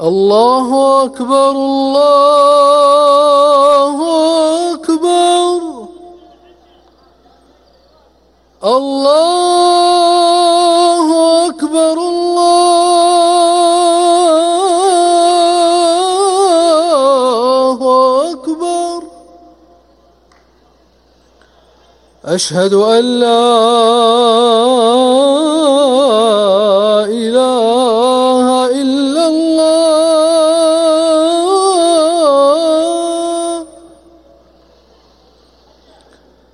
الله أكبر الله أكبر الله أكبر الله أكبر أشهد أن لا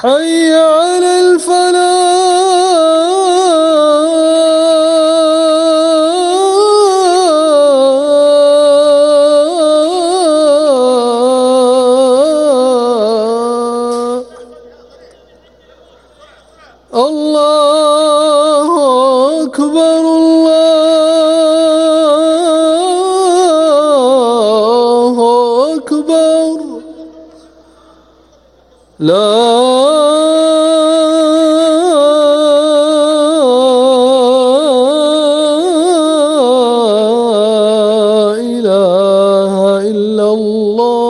حي على الفلاح. الله أكبر الله أكبر. لا إلا الله.